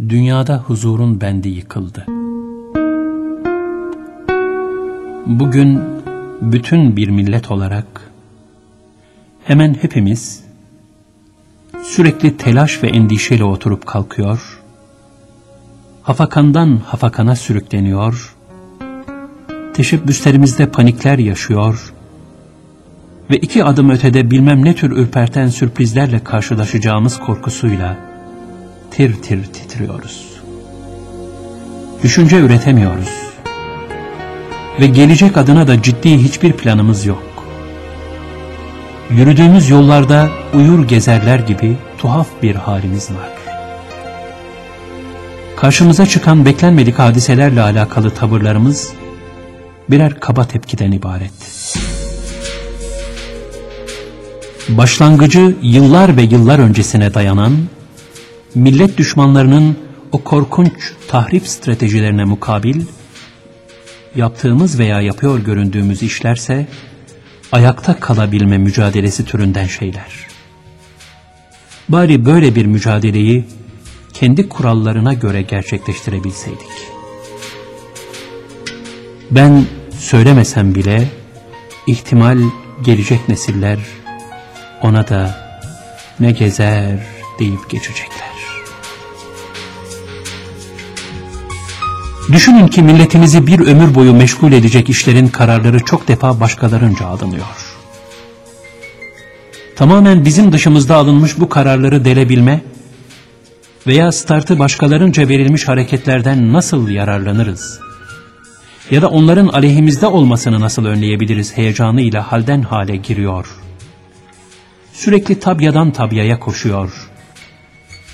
dünyada huzurun bendi yıkıldı. Bugün bütün bir millet olarak hemen hepimiz sürekli telaş ve endişeyle oturup kalkıyor, hafakandan hafakana sürükleniyor, teşebbüslerimizde panikler yaşıyor ve iki adım ötede bilmem ne tür ürperten sürprizlerle karşılaşacağımız korkusuyla tir tir titriyoruz. Düşünce üretemiyoruz. Ve gelecek adına da ciddi hiçbir planımız yok. Yürüdüğümüz yollarda uyur gezerler gibi tuhaf bir halimiz var. Karşımıza çıkan beklenmedik hadiselerle alakalı tavırlarımız birer kaba tepkiden ibaret. Başlangıcı yıllar ve yıllar öncesine dayanan, millet düşmanlarının o korkunç tahrip stratejilerine mukabil, yaptığımız veya yapıyor göründüğümüz işlerse, ayakta kalabilme mücadelesi türünden şeyler. Bari böyle bir mücadeleyi kendi kurallarına göre gerçekleştirebilseydik. Ben söylemesem bile ihtimal gelecek nesiller ona da ne gezer deyip geçecekler. Düşünün ki milletinizi bir ömür boyu meşgul edecek işlerin kararları çok defa başkalarınca alınıyor. Tamamen bizim dışımızda alınmış bu kararları delebilme veya startı başkalarınca verilmiş hareketlerden nasıl yararlanırız? Ya da onların aleyhimizde olmasını nasıl önleyebiliriz heyecanıyla halden hale giriyor. Sürekli tabyadan tabyaya koşuyor.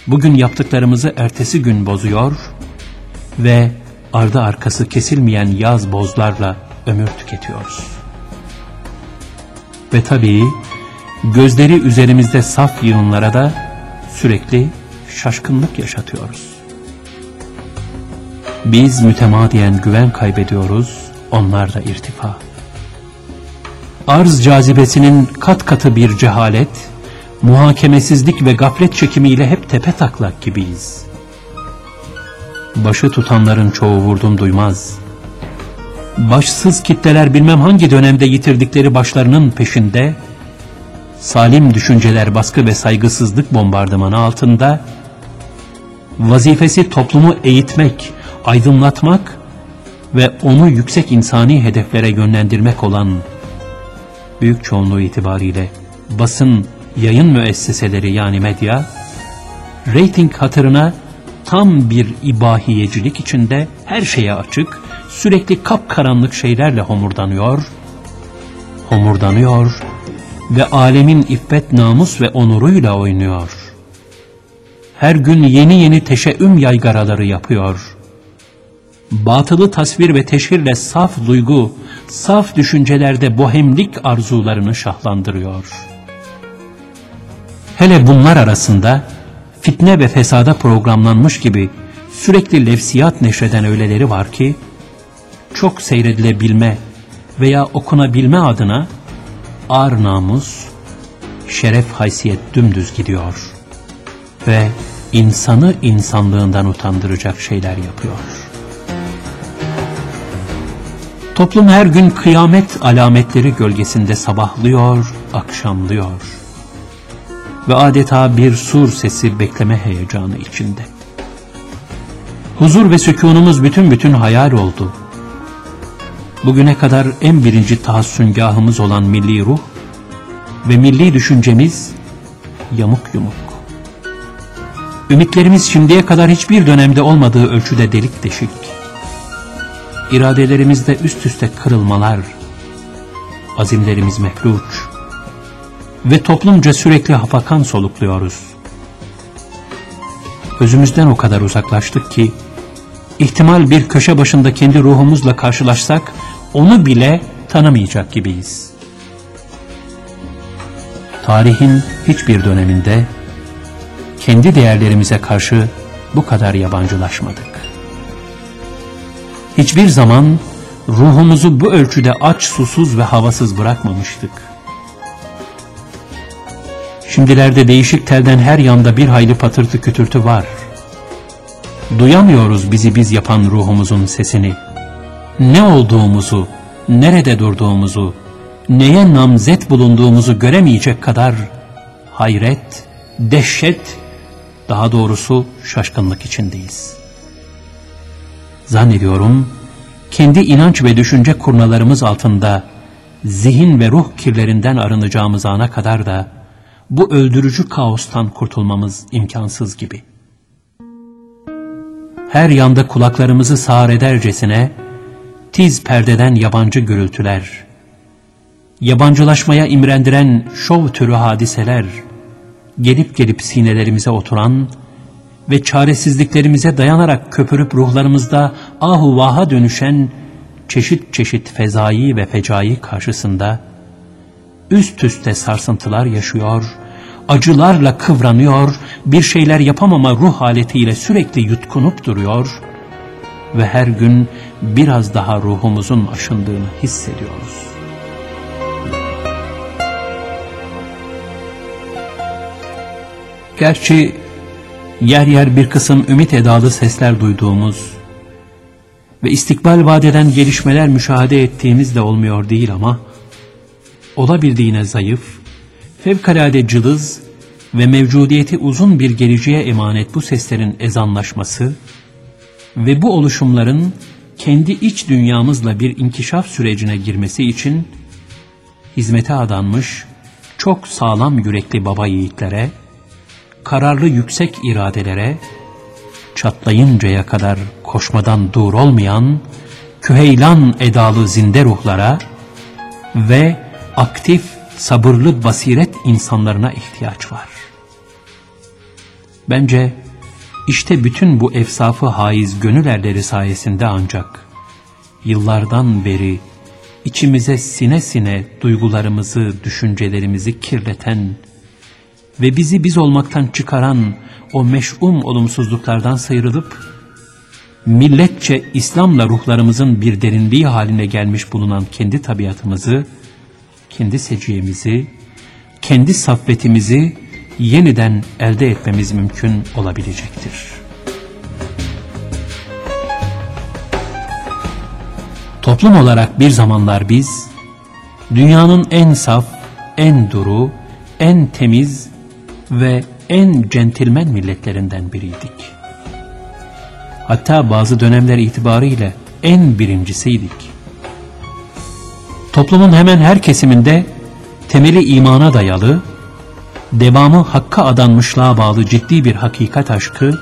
Bugün yaptıklarımızı ertesi gün bozuyor ve ardı arkası kesilmeyen yaz bozlarla ömür tüketiyoruz. Ve tabii gözleri üzerimizde saf yığınlara da sürekli şaşkınlık yaşatıyoruz. Biz mütemadiyen güven kaybediyoruz, onlar da irtifa. Arz cazibesinin kat katı bir cehalet, muhakemesizlik ve gaflet çekimiyle hep tepe taklak gibiyiz. Başı tutanların çoğu vurdum duymaz. Başsız kitleler bilmem hangi dönemde yitirdikleri başlarının peşinde, salim düşünceler baskı ve saygısızlık bombardımanı altında, vazifesi toplumu eğitmek, aydınlatmak ve onu yüksek insani hedeflere yönlendirmek olan büyük çoğunluğu itibariyle basın, yayın müesseseleri yani medya, reyting hatırına tam bir ibahiyecilik içinde her şeye açık, sürekli kapkaranlık şeylerle homurdanıyor, homurdanıyor ve alemin iffet, namus ve onuruyla oynuyor. Her gün yeni yeni teşeüm yaygaraları yapıyor. Batılı tasvir ve teşhirle saf duygu, saf düşüncelerde bohemlik arzularını şahlandırıyor. Hele bunlar arasında fitne ve fesada programlanmış gibi sürekli lefsiyat neşreden öyleleri var ki, çok seyredilebilme veya okunabilme adına ar namus, şeref haysiyet dümdüz gidiyor ve insanı insanlığından utandıracak şeyler yapıyor. Toplum her gün kıyamet alametleri gölgesinde sabahlıyor, akşamlıyor ve adeta bir sur sesi bekleme heyecanı içinde. Huzur ve sükunumuz bütün bütün hayal oldu. Bugüne kadar en birinci tahassüngahımız olan milli ruh ve milli düşüncemiz yamuk yumuk. Ümitlerimiz şimdiye kadar hiçbir dönemde olmadığı ölçüde delik deşik. İradelerimizde üst üste kırılmalar, azimlerimiz mefluç ve toplumca sürekli hafakan solukluyoruz. Özümüzden o kadar uzaklaştık ki, ihtimal bir köşe başında kendi ruhumuzla karşılaşsak, onu bile tanımayacak gibiyiz. Tarihin hiçbir döneminde, kendi değerlerimize karşı bu kadar yabancılaşmadık. Hiçbir zaman ruhumuzu bu ölçüde aç, susuz ve havasız bırakmamıştık. Şimdilerde değişik telden her yanda bir hayli patırtı kütürtü var. Duyamıyoruz bizi biz yapan ruhumuzun sesini. Ne olduğumuzu, nerede durduğumuzu, neye namzet bulunduğumuzu göremeyecek kadar hayret, dehşet, daha doğrusu şaşkınlık içindeyiz. Zannediyorum kendi inanç ve düşünce kurnalarımız altında zihin ve ruh kirlerinden arınacağımız ana kadar da bu öldürücü kaostan kurtulmamız imkansız gibi. Her yanda kulaklarımızı sağır edercesine tiz perdeden yabancı gürültüler, yabancılaşmaya imrendiren şov türü hadiseler, gelip gelip sinelerimize oturan ve çaresizliklerimize dayanarak köpürüp ruhlarımızda ahu vaha dönüşen çeşit çeşit fezai ve fecai karşısında üst üste sarsıntılar yaşıyor, acılarla kıvranıyor, bir şeyler yapamama ruh haletiyle sürekli yutkunup duruyor ve her gün biraz daha ruhumuzun aşındığını hissediyoruz. Gerçi yer yer bir kısım ümit edalı sesler duyduğumuz ve istikbal vadeden gelişmeler müşahede ettiğimiz de olmuyor değil ama olabildiğine zayıf, fevkalade cılız ve mevcudiyeti uzun bir geleceğe emanet bu seslerin ezanlaşması ve bu oluşumların kendi iç dünyamızla bir inkişaf sürecine girmesi için hizmete adanmış çok sağlam yürekli baba yiğitlere, kararlı yüksek iradelere, çatlayıncaya kadar koşmadan dur olmayan, küheylan edalı zinde ruhlara ve aktif, sabırlı basiret insanlarına ihtiyaç var. Bence işte bütün bu efsafı haiz gönül erleri sayesinde ancak yıllardan beri içimize sine sine duygularımızı, düşüncelerimizi kirleten ve bizi biz olmaktan çıkaran o meş'um olumsuzluklardan sıyrılıp, milletçe İslam'la ruhlarımızın bir derinliği haline gelmiş bulunan kendi tabiatımızı, kendi seciyemizi, kendi saffetimizi yeniden elde etmemiz mümkün olabilecektir. Toplum olarak bir zamanlar biz, dünyanın en saf, en duru, en temiz ve en centilmen milletlerinden biriydik. Hatta bazı dönemler itibariyle en birincisiydik. Toplumun hemen her kesiminde temeli imana dayalı, devamı hakka adanmışlığa bağlı ciddi bir hakikat aşkı,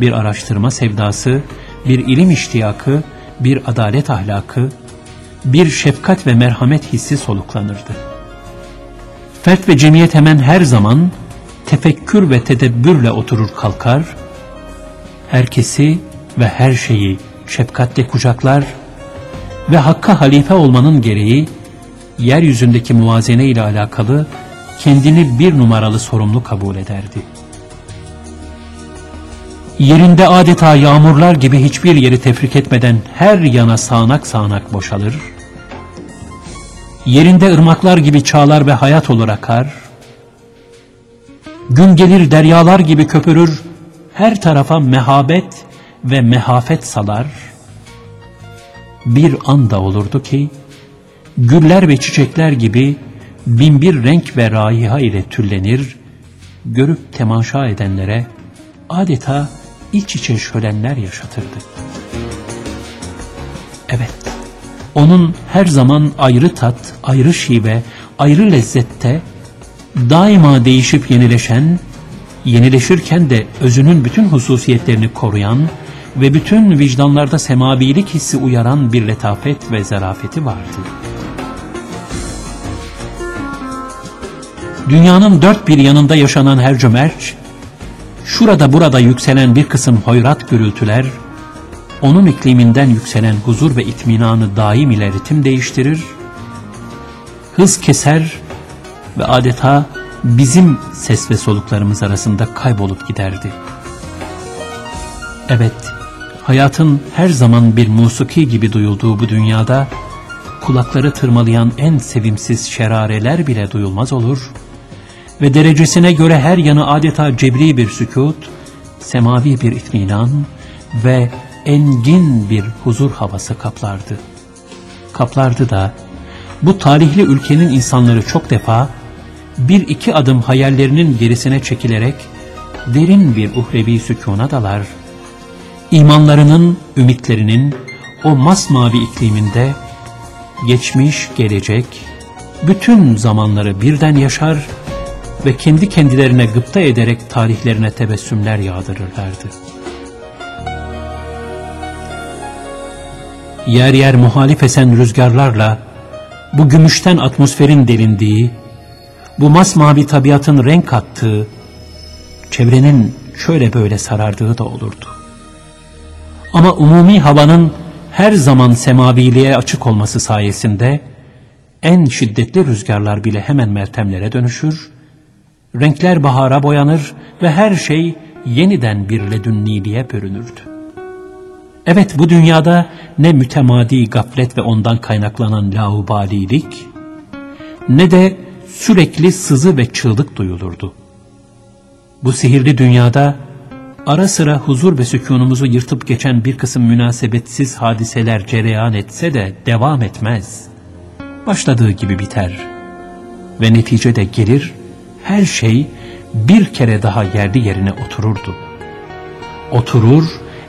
bir araştırma sevdası, bir ilim iştiyakı, bir adalet ahlakı, bir şefkat ve merhamet hissi soluklanırdı. Fert ve cemiyet hemen her zaman tefekkür ve tedebbürle oturur kalkar, herkesi ve her şeyi şefkatle kucaklar ve Hakk'a halife olmanın gereği yeryüzündeki muvazene ile alakalı kendini bir numaralı sorumlu kabul ederdi. Yerinde adeta yağmurlar gibi hiçbir yeri tefrik etmeden her yana sağanak sağanak boşalır, yerinde ırmaklar gibi çağlar ve hayat olur akar, gün gelir deryalar gibi köpürür, her tarafa mehabet ve mehafet salar, bir anda olurdu ki, güller ve çiçekler gibi binbir renk ve raiha ile tüllenir, görüp temaşa edenlere adeta iç içe şölenler yaşatırdı. Evet, onun her zaman ayrı tat, ayrı şive, ayrı lezzette, daima değişip yenileşen, yenileşirken de özünün bütün hususiyetlerini koruyan ve bütün vicdanlarda semabilik hissi uyaran bir letafet ve zarafeti vardı. Dünyanın dört bir yanında yaşanan her cömerç, şurada burada yükselen bir kısım hoyrat gürültüler, onun ikliminden yükselen huzur ve itminanı daim ile ritim değiştirir, hız keser ve adeta bizim ses ve soluklarımız arasında kaybolup giderdi. Evet, hayatın her zaman bir musiki gibi duyulduğu bu dünyada, kulakları tırmalayan en sevimsiz şerareler bile duyulmaz olur ve derecesine göre her yanı adeta cebri bir sükut, semavi bir itminan ve engin bir huzur havası kaplardı. Kaplardı da bu talihli ülkenin insanları çok defa bir iki adım hayallerinin gerisine çekilerek derin bir uhrevi sükuna dalar. İmanlarının, ümitlerinin o masmavi ikliminde geçmiş, gelecek, bütün zamanları birden yaşar ve kendi kendilerine gıpta ederek tarihlerine tebessümler yağdırırlardı. Yer yer muhalif esen rüzgarlarla bu gümüşten atmosferin delindiği, bu masmavi tabiatın renk attığı, çevrenin şöyle böyle sarardığı da olurdu. Ama umumi havanın her zaman semaviliğe açık olması sayesinde en şiddetli rüzgarlar bile hemen meltemlere dönüşür, renkler bahara boyanır ve her şey yeniden bir ledünniliğe bürünürdü. Evet bu dünyada ne mütemadi gaflet ve ondan kaynaklanan laubalilik, ne de sürekli sızı ve çığlık duyulurdu. Bu sihirli dünyada ara sıra huzur ve sükunumuzu yırtıp geçen bir kısım münasebetsiz hadiseler cereyan etse de devam etmez. Başladığı gibi biter. Ve neticede gelir, her şey bir kere daha yerli yerine otururdu. Oturur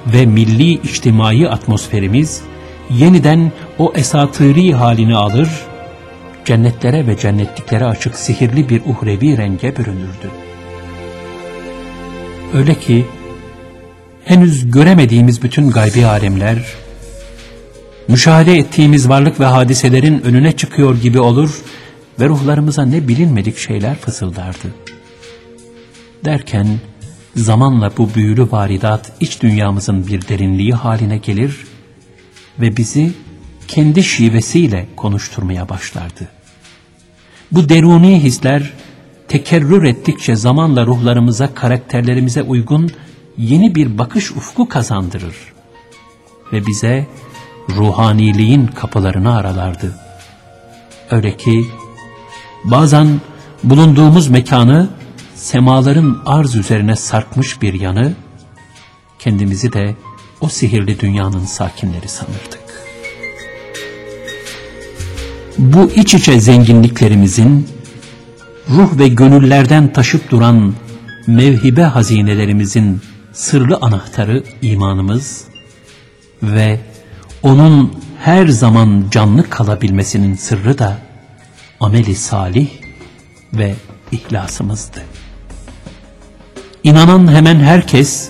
ve milli içtimai atmosferimiz yeniden o esatiri halini alır, cennetlere ve cennetliklere açık sihirli bir uhrevi renge bürünürdü. Öyle ki henüz göremediğimiz bütün gaybi alemler, müşahede ettiğimiz varlık ve hadiselerin önüne çıkıyor gibi olur ve ruhlarımıza ne bilinmedik şeyler fısıldardı. Derken zamanla bu büyülü varidat iç dünyamızın bir derinliği haline gelir ve bizi kendi şivesiyle konuşturmaya başlardı. Bu deruni hisler tekerrür ettikçe zamanla ruhlarımıza, karakterlerimize uygun yeni bir bakış ufku kazandırır ve bize ruhaniliğin kapılarını aralardı. Öyle ki bazen bulunduğumuz mekanı semaların arz üzerine sarkmış bir yanı, kendimizi de o sihirli dünyanın sakinleri sanırdık. Bu iç içe zenginliklerimizin, ruh ve gönüllerden taşıp duran mevhibe hazinelerimizin sırlı anahtarı imanımız ve onun her zaman canlı kalabilmesinin sırrı da ameli salih ve ihlasımızdı. İnanan hemen herkes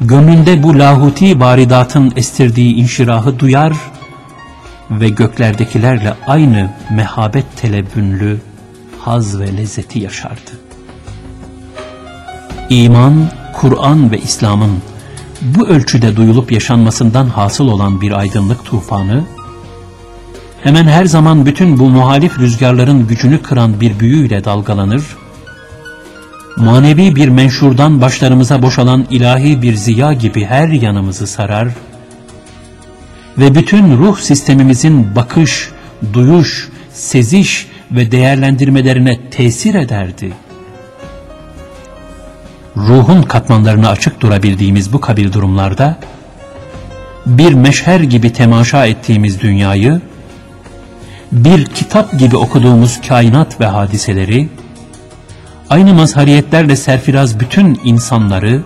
gönlünde bu lahuti varidatın estirdiği inşirahı duyar ve göklerdekilerle aynı mehabet telebbünlü haz ve lezzeti yaşardı. İman, Kur'an ve İslam'ın bu ölçüde duyulup yaşanmasından hasıl olan bir aydınlık tufanı, hemen her zaman bütün bu muhalif rüzgarların gücünü kıran bir büyüyle dalgalanır, manevi bir menşurdan başlarımıza boşalan ilahi bir ziya gibi her yanımızı sarar ve bütün ruh sistemimizin bakış, duyuş, seziş ve değerlendirmelerine tesir ederdi. Ruhun katmanlarına açık durabildiğimiz bu kabil durumlarda, bir meşher gibi temaşa ettiğimiz dünyayı, bir kitap gibi okuduğumuz kainat ve hadiseleri, aynı mazhariyetlerle serfiraz bütün insanları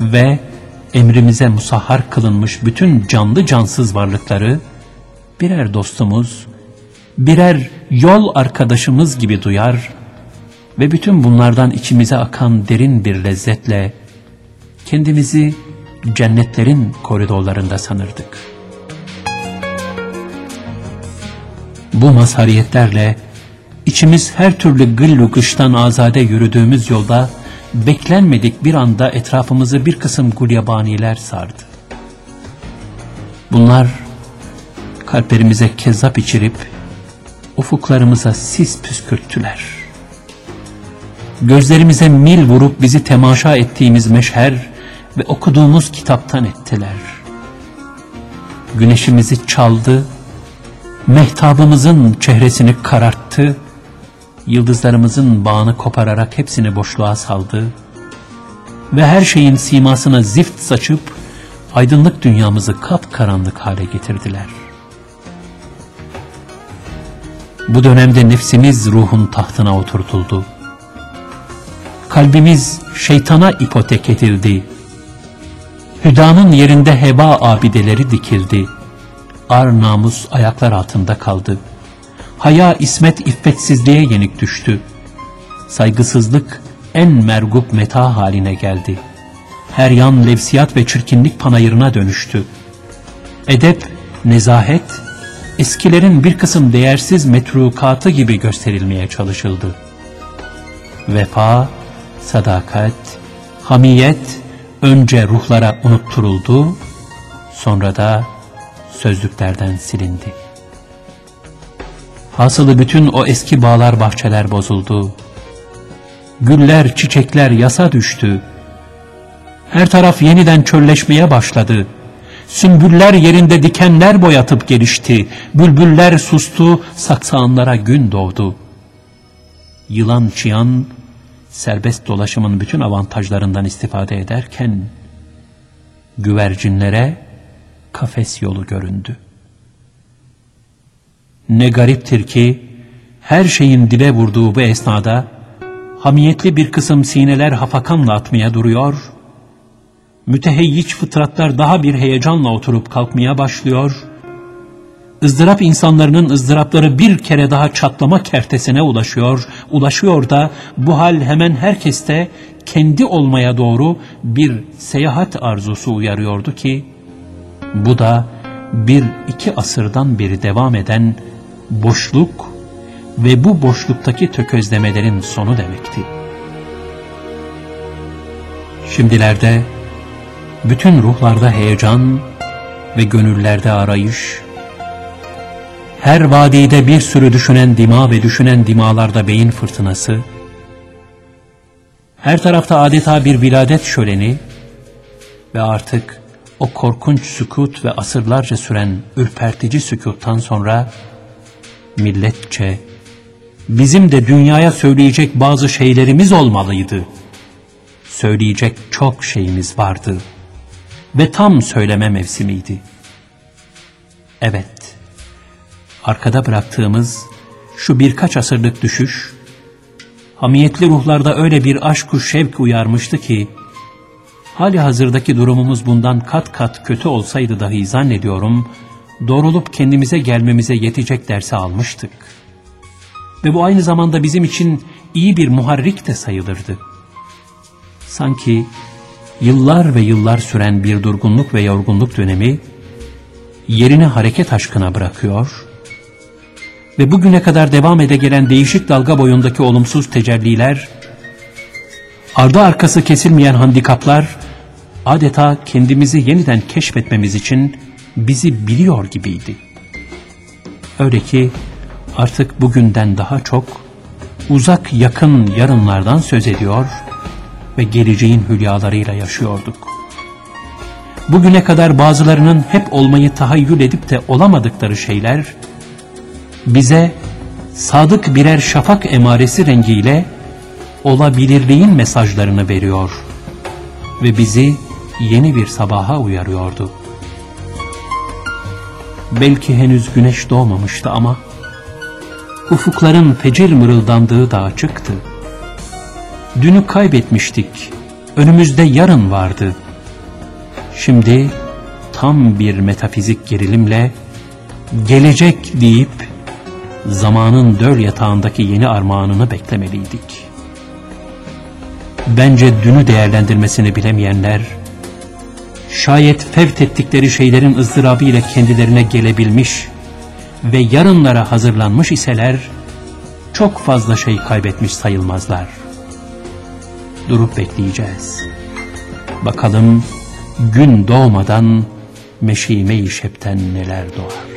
ve emrimize musahhar kılınmış bütün canlı cansız varlıkları birer dostumuz, birer yol arkadaşımız gibi duyar ve bütün bunlardan içimize akan derin bir lezzetle kendimizi cennetlerin koridorlarında sanırdık. Bu mazhariyetlerle içimiz her türlü gıllu kıştan azade yürüdüğümüz yolda beklenmedik bir anda etrafımızı bir kısım gulyabaniler sardı. Bunlar kalplerimize kezzap içirip ufuklarımıza sis püskürttüler. Gözlerimize mil vurup bizi temaşa ettiğimiz meşher ve okuduğumuz kitaptan ettiler. Güneşimizi çaldı, mehtabımızın çehresini kararttı, yıldızlarımızın bağını kopararak hepsini boşluğa saldı ve her şeyin simasına zift saçıp aydınlık dünyamızı kapkaranlık hale getirdiler. Bu dönemde nefsimiz ruhun tahtına oturtuldu. Kalbimiz şeytana ipotek edildi. Hüdanın yerinde heba abideleri dikildi. Ar namus ayaklar altında kaldı. Haya ismet iffetsizliğe yenik düştü. Saygısızlık en mergup meta haline geldi. Her yan levsiyat ve çirkinlik panayırına dönüştü. Edep, nezahet, eskilerin bir kısım değersiz metrukatı gibi gösterilmeye çalışıldı. Vefa, sadakat, hamiyet önce ruhlara unutturuldu, sonra da sözlüklerden silindi. Hasılı bütün o eski bağlar bahçeler bozuldu. Güller, çiçekler yasa düştü. Her taraf yeniden çölleşmeye başladı. Sümbüller yerinde dikenler boyatıp gelişti. Bülbüller sustu, saksağanlara gün doğdu. Yılan çıyan, serbest dolaşımın bütün avantajlarından istifade ederken, güvercinlere kafes yolu göründü. Ne gariptir ki, her şeyin dibe vurduğu bu esnada, hamiyetli bir kısım sineler hafakanla atmaya duruyor, müteheyyiç fıtratlar daha bir heyecanla oturup kalkmaya başlıyor, ızdırap insanlarının ızdırapları bir kere daha çatlama kertesine ulaşıyor, ulaşıyor da bu hal hemen herkeste kendi olmaya doğru bir seyahat arzusu uyarıyordu ki, bu da bir iki asırdan beri devam eden boşluk ve bu boşluktaki tökezlemelerin sonu demekti. Şimdilerde bütün ruhlarda heyecan ve gönüllerde arayış, her vadide bir sürü düşünen dima ve düşünen dimalarda beyin fırtınası, her tarafta adeta bir viladet şöleni ve artık o korkunç sükut ve asırlarca süren ürpertici sükuttan sonra milletçe bizim de dünyaya söyleyecek bazı şeylerimiz olmalıydı. Söyleyecek çok şeyimiz vardı ve tam söyleme mevsimiydi. Evet, arkada bıraktığımız şu birkaç asırlık düşüş, hamiyetli ruhlarda öyle bir aşk-ı şevk uyarmıştı ki, hali hazırdaki durumumuz bundan kat kat kötü olsaydı dahi zannediyorum, doğrulup kendimize gelmemize yetecek dersi almıştık. Ve bu aynı zamanda bizim için iyi bir muharrik de sayılırdı. Sanki yıllar ve yıllar süren bir durgunluk ve yorgunluk dönemi yerini hareket aşkına bırakıyor ve bugüne kadar devam ede gelen değişik dalga boyundaki olumsuz tecelliler, ardı arkası kesilmeyen handikaplar, adeta kendimizi yeniden keşfetmemiz için bizi biliyor gibiydi. Öyle ki artık bugünden daha çok uzak yakın yarınlardan söz ediyor ve geleceğin hülyalarıyla yaşıyorduk. Bugüne kadar bazılarının hep olmayı tahayyül edip de olamadıkları şeyler, bize sadık birer şafak emaresi rengiyle olabilirliğin mesajlarını veriyor ve bizi yeni bir sabaha uyarıyordu. Belki henüz güneş doğmamıştı ama ufukların fecir mırıldandığı da açıktı. Dünü kaybetmiştik, önümüzde yarın vardı. Şimdi tam bir metafizik gerilimle gelecek deyip zamanın döl yatağındaki yeni armağanını beklemeliydik. Bence dünü değerlendirmesini bilemeyenler, şayet fevt ettikleri şeylerin ızdırabı ile kendilerine gelebilmiş ve yarınlara hazırlanmış iseler, çok fazla şey kaybetmiş sayılmazlar. Durup bekleyeceğiz. Bakalım gün doğmadan meşime-i neler doğar.